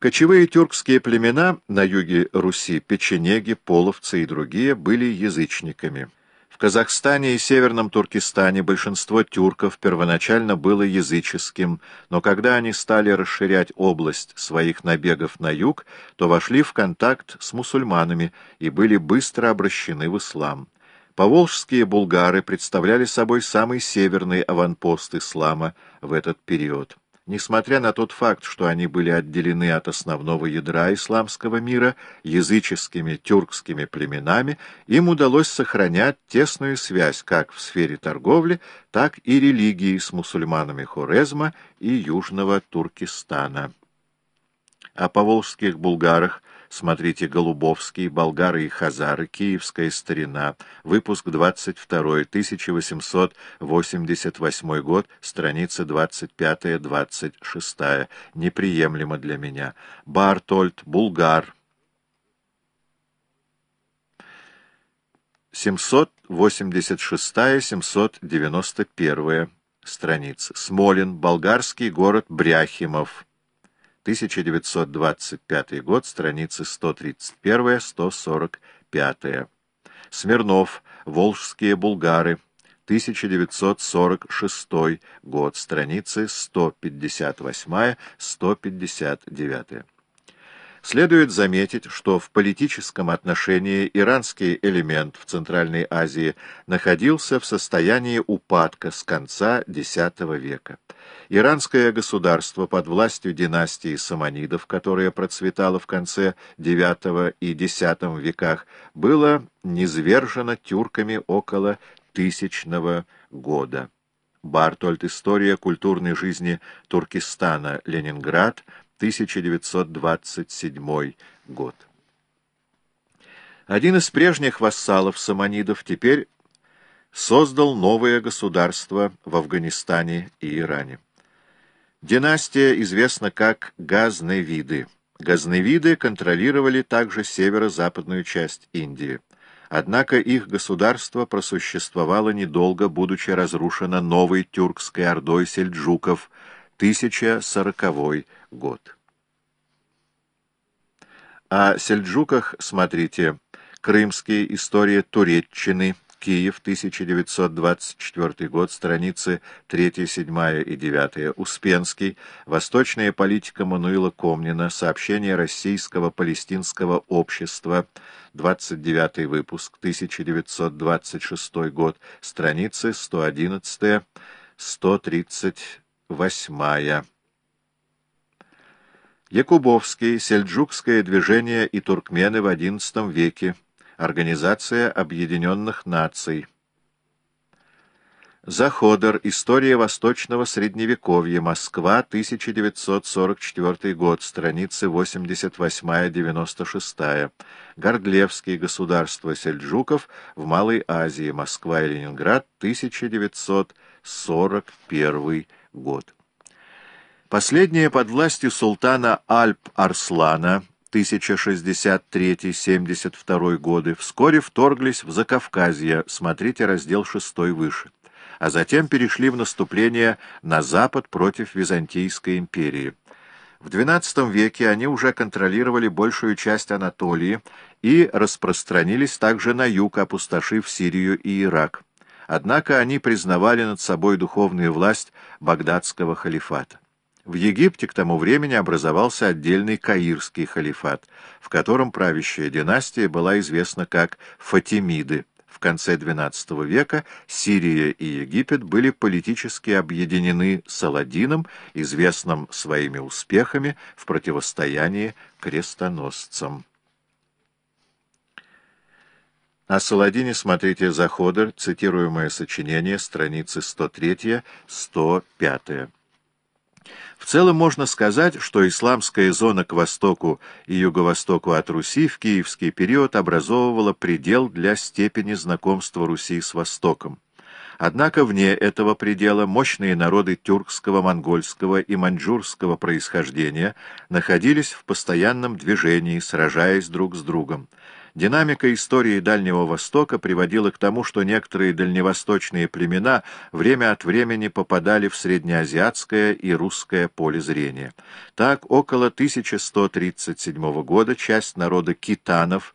Кочевые тюркские племена на юге Руси, печенеги, половцы и другие, были язычниками. В Казахстане и Северном Туркестане большинство тюрков первоначально было языческим, но когда они стали расширять область своих набегов на юг, то вошли в контакт с мусульманами и были быстро обращены в ислам. Поволжские булгары представляли собой самый северный аванпост ислама в этот период. Несмотря на тот факт, что они были отделены от основного ядра исламского мира языческими тюркскими племенами, им удалось сохранять тесную связь как в сфере торговли, так и религии с мусульманами Хорезма и Южного Туркестана. О поволжских булгарах Смотрите «Голубовский», «Болгары и Хазары», «Киевская старина», выпуск 22, 1888 год, страница 25-26. Неприемлемо для меня. Бартольд, Булгар. 786-791 страницы. Смолин, болгарский город Бряхимов. 1925 год, страницы 131-145. Смирнов, Волжские булгары, 1946 год, страницы 158-159. Следует заметить, что в политическом отношении иранский элемент в Центральной Азии находился в состоянии упадка с конца X века. Иранское государство под властью династии Саманидов, которая процветала в конце IX и X веках, было низвержено тюрками около тысячного года. Бартольд. История культурной жизни Туркестана. Ленинград. 1927 год. Один из прежних вассалов саманидов теперь создал новое государство в Афганистане и Иране. Династия известна как Газневиды. Газневиды контролировали также северо-западную часть Индии. Однако их государство просуществовало недолго, будучи разрушено новой тюркской ордой сельджуков – 1040 год. О сельджуках смотрите «Крымские. История Туреччины», Киев, 1924 год, страницы 3, 7 и 9. Успенский. Восточная политика Мануила Комнина. Сообщение Российского палестинского общества. 29 выпуск, 1926 год, страницы 111, 130 Восьмая. Якубовский. Сельджукское движение и туркмены в XI веке. Организация Объединенных Наций. Заходер. История Восточного Средневековья. Москва. 1944 год. Страницы 88-96. Гордлевский. Государство сельджуков в Малой Азии. Москва и Ленинград. 1941 год. Последнее под властью султана Альп-Арслана 1063-72 годы вскоре вторглись в Закавказье, смотрите раздел 6 выше, а затем перешли в наступление на запад против Византийской империи. В XII веке они уже контролировали большую часть Анатолии и распространились также на юг, опустошив Сирию и Ирак однако они признавали над собой духовную власть багдадского халифата. В Египте к тому времени образовался отдельный Каирский халифат, в котором правящая династия была известна как Фатимиды. В конце XII века Сирия и Египет были политически объединены Саладином, известным своими успехами в противостоянии крестоносцам. О Саладине смотрите «Заходер», цитируемое сочинение, страницы 103-105. В целом можно сказать, что исламская зона к востоку и юго-востоку от Руси в киевский период образовывала предел для степени знакомства Руси с Востоком. Однако вне этого предела мощные народы тюркского, монгольского и маньчжурского происхождения находились в постоянном движении, сражаясь друг с другом. Динамика истории Дальнего Востока приводила к тому, что некоторые дальневосточные племена время от времени попадали в среднеазиатское и русское поле зрения. Так, около 1137 года часть народа китанов